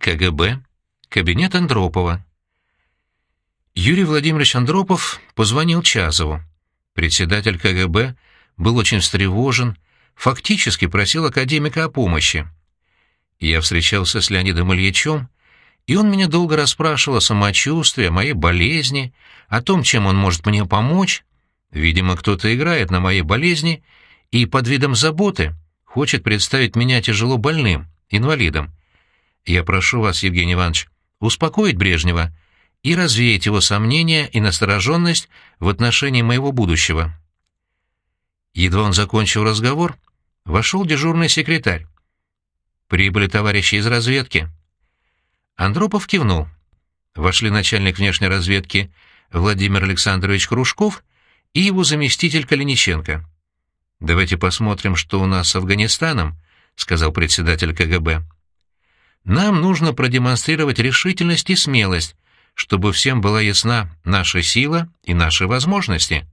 КГБ, кабинет Андропова. Юрий Владимирович Андропов позвонил Чазову. Председатель КГБ был очень встревожен, фактически просил академика о помощи. Я встречался с Леонидом Ильичем, и он меня долго расспрашивал о самочувствии, о моей болезни, о том, чем он может мне помочь. Видимо, кто-то играет на моей болезни и под видом заботы хочет представить меня тяжело больным, инвалидом. Я прошу вас, Евгений Иванович, успокоить Брежнева и развеять его сомнения и настороженность в отношении моего будущего. Едва он закончил разговор, вошел дежурный секретарь. «Прибыли товарищи из разведки». Андропов кивнул. Вошли начальник внешней разведки Владимир Александрович Кружков и его заместитель Калиниченко. «Давайте посмотрим, что у нас с Афганистаном», — сказал председатель КГБ. «Нам нужно продемонстрировать решительность и смелость, чтобы всем была ясна наша сила и наши возможности».